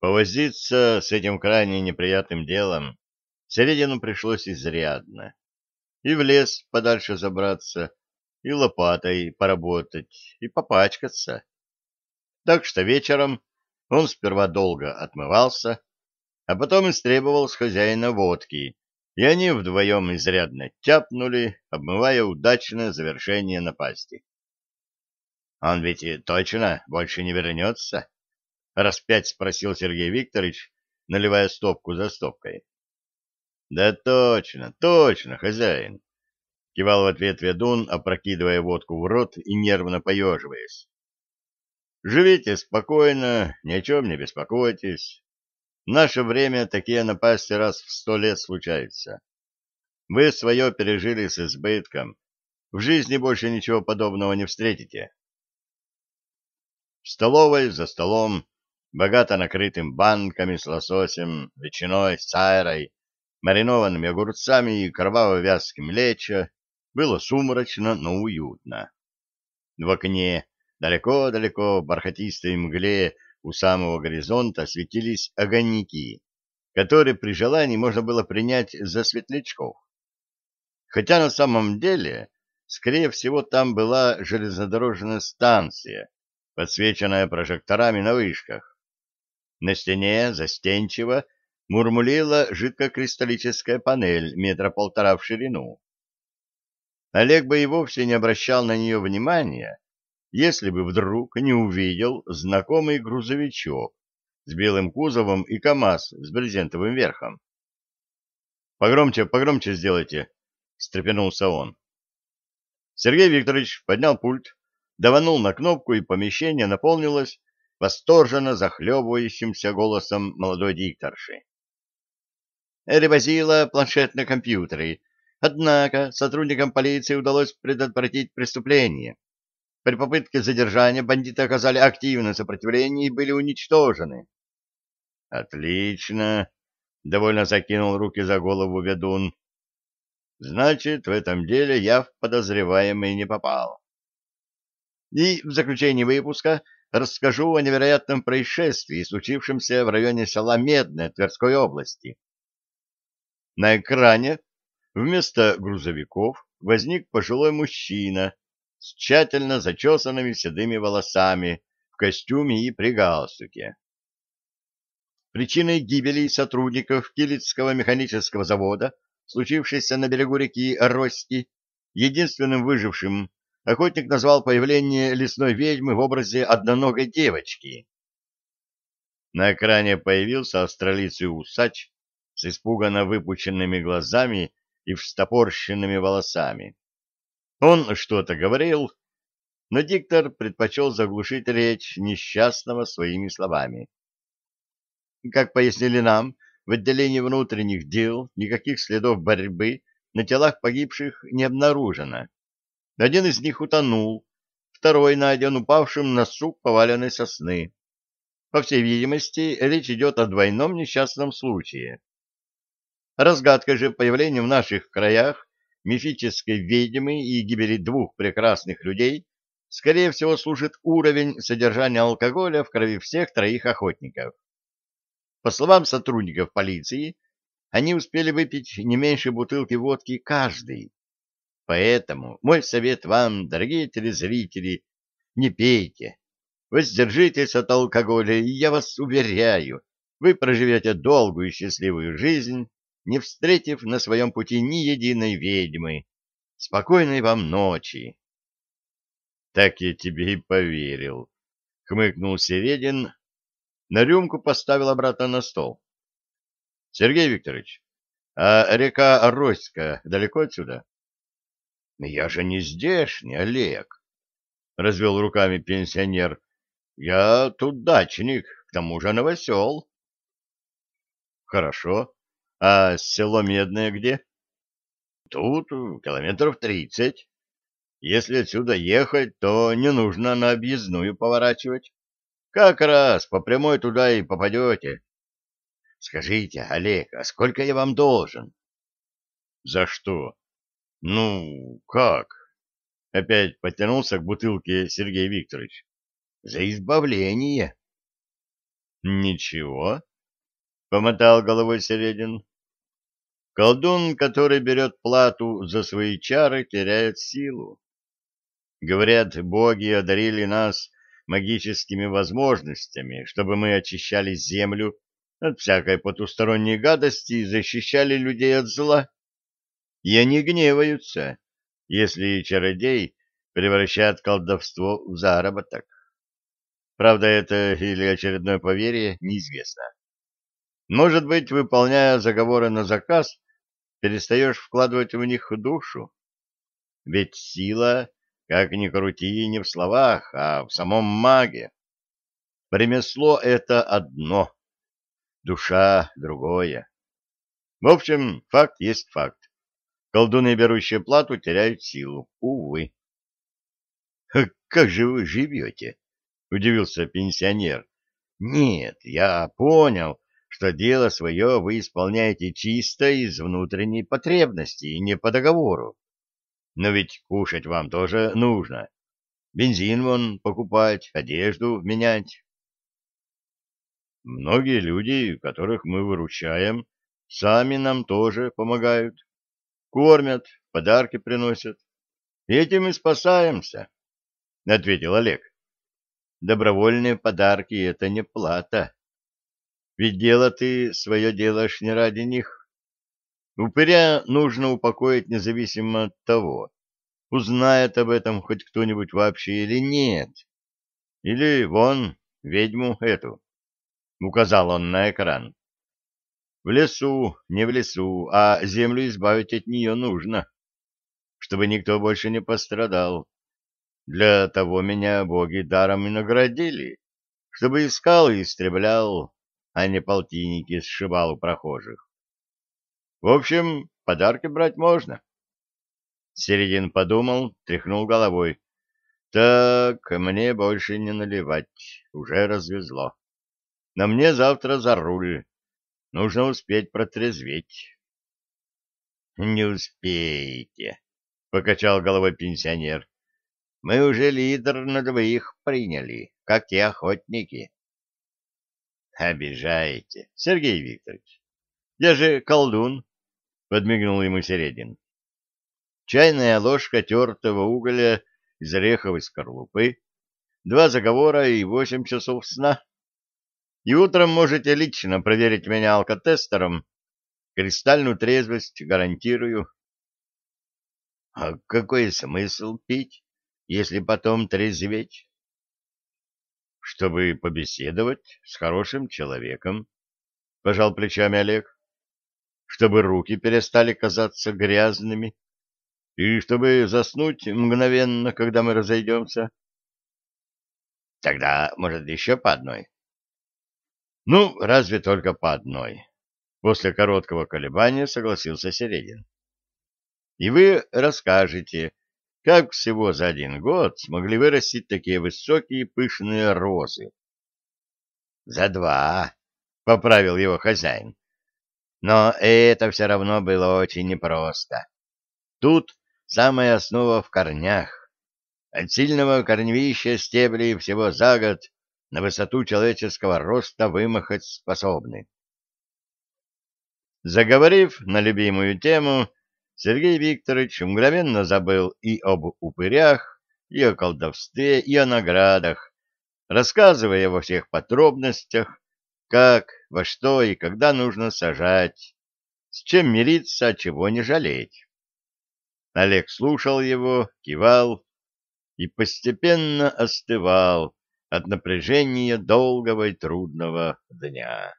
Повозиться с этим крайне неприятным делом Середину пришлось изрядно. И в лес подальше забраться, и лопатой поработать, и попачкаться. Так что вечером он сперва долго отмывался, а потом истребовал с хозяина водки, и они вдвоем изрядно тяпнули, обмывая удачное завершение напасти. — Он ведь точно больше не вернется? — раз пять спросил Сергей Викторович, наливая стопку за стопкой. — Да точно, точно, хозяин! — кивал в ответ ведун, опрокидывая водку в рот и нервно поеживаясь. — Живите спокойно, ни о чем не беспокойтесь. В наше время такие напасти раз в сто лет случаются. Вы свое пережили с избытком. В жизни больше ничего подобного не встретите. В столовой за столом, богато накрытым банками с лососем, ветчиной, сайрой, маринованными огурцами и кроваво-вязким лечо, было сумрачно, но уютно. В окне, далеко-далеко в бархатистой мгле у самого горизонта светились огоньки, которые при желании можно было принять за светлячков. Хотя на самом деле, скорее всего, там была железнодорожная станция, подсвеченная прожекторами на вышках. На стене застенчиво мурмулила жидкокристаллическая панель метра полтора в ширину. Олег бы и вовсе не обращал на нее внимания, если бы вдруг не увидел знакомый грузовичок с белым кузовом и КАМАЗ с брезентовым верхом. «Погромче, погромче сделайте», — встрепенулся он. Сергей Викторович поднял пульт, даванул на кнопку, и помещение наполнилось восторженно захлебывающимся голосом молодой дикторши. Ревозила планшет на компьютере, Однако сотрудникам полиции удалось предотвратить преступление. При попытке задержания бандиты оказали активное сопротивление и были уничтожены. Отлично, довольно закинул руки за голову ведун. Значит, в этом деле я в подозреваемый не попал. И в заключении выпуска расскажу о невероятном происшествии, случившемся в районе села Медное Тверской области. На экране Вместо грузовиков возник пожилой мужчина с тщательно зачесанными седыми волосами в костюме и при галстуке. Причиной гибели сотрудников Килицкого механического завода, случившейся на берегу реки Рости, единственным выжившим охотник назвал появление лесной ведьмы в образе одноногой девочки. На экране появился австралийский усач с испуганно выпученными глазами и встопорщенными волосами. Он что-то говорил, но диктор предпочел заглушить речь несчастного своими словами. Как пояснили нам, в отделении внутренних дел никаких следов борьбы на телах погибших не обнаружено. Один из них утонул, второй найден упавшим на сук поваленной сосны. По всей видимости, речь идет о двойном несчастном случае. Разгадкой же появления в наших краях мифической ведьмы и гибели двух прекрасных людей скорее всего служит уровень содержания алкоголя в крови всех троих охотников. По словам сотрудников полиции, они успели выпить не меньше бутылки водки каждый. Поэтому мой совет вам, дорогие телезрители, не пейте, воздержитесь от алкоголя, и я вас уверяю, вы проживете долгую и счастливую жизнь, не встретив на своем пути ни единой ведьмы. Спокойной вам ночи. — Так я тебе и поверил, — хмыкнул Середин, на рюмку поставил обратно на стол. — Сергей Викторович, а река Ороська далеко отсюда? — Я же не здешний, Олег, — развел руками пенсионер. — Я тут дачник, к тому же новосел. — Хорошо. А село Медное где? Тут километров тридцать. Если отсюда ехать, то не нужно на объездную поворачивать. Как раз по прямой туда и попадете. Скажите, Олег, а сколько я вам должен? За что? Ну, как? Опять потянулся к бутылке Сергей Викторович. За избавление. Ничего, помотал головой Середин. Колдун, который берет плату за свои чары, теряет силу. Говорят, боги одарили нас магическими возможностями, чтобы мы очищали землю от всякой потусторонней гадости и защищали людей от зла. И они гневаются, если чародей превращает колдовство в заработок. Правда, это или очередное поверье, неизвестно. Может быть, выполняя заговоры на заказ, перестаешь вкладывать в них душу? Ведь сила, как ни крути, не в словах, а в самом маге. Ремесло — это одно, душа — другое. В общем, факт есть факт. Колдуны, берущие плату, теряют силу. Увы. — Как же вы живете? — удивился пенсионер. — Нет, я понял, что дело свое вы исполняете чисто из внутренней потребности и не по договору. Но ведь кушать вам тоже нужно. Бензин вон покупать, одежду менять. Многие люди, которых мы выручаем, сами нам тоже помогают. Кормят, подарки приносят. Этим и спасаемся, — ответил Олег. Добровольные подарки — это не плата. Ведь дело ты свое делаешь не ради них. Упыря нужно упокоить независимо от того, узнает об этом хоть кто-нибудь вообще или нет. Или вон ведьму эту. Указал он на экран. В лесу, не в лесу, а землю избавить от нее нужно, чтобы никто больше не пострадал. Для того меня боги даром и наградили, чтобы искал и истреблял, а не полтинники сшибал у прохожих. В общем, подарки брать можно. Середин подумал, тряхнул головой. Так, мне больше не наливать, уже развезло. На мне завтра за руль. Нужно успеть протрезветь. — Не успеете, — покачал головой пенсионер. Мы уже лидер на двоих приняли, как и охотники. Обижаете, Сергей Викторович. Я же колдун, подмигнул ему Середин. Чайная ложка тертого угля из ореховой скорлупы, два заговора и восемь часов сна. И утром можете лично проверить меня алкотестером. Кристальную трезвость гарантирую. — А какой смысл пить? если потом трезветь? — Чтобы побеседовать с хорошим человеком, — пожал плечами Олег, — чтобы руки перестали казаться грязными и чтобы заснуть мгновенно, когда мы разойдемся. — Тогда, может, еще по одной? — Ну, разве только по одной. После короткого колебания согласился Середин. — И вы расскажете, как всего за один год смогли вырастить такие высокие пышные розы? — За два, — поправил его хозяин. Но это все равно было очень непросто. Тут самая основа в корнях. От сильного корневища стебли всего за год на высоту человеческого роста вымахать способны. Заговорив на любимую тему, Сергей Викторович мгновенно забыл и об упырях, и о колдовстве, и о наградах, рассказывая во всех подробностях, как, во что и когда нужно сажать, с чем мириться, а чего не жалеть. Олег слушал его, кивал и постепенно остывал от напряжения долгого и трудного дня.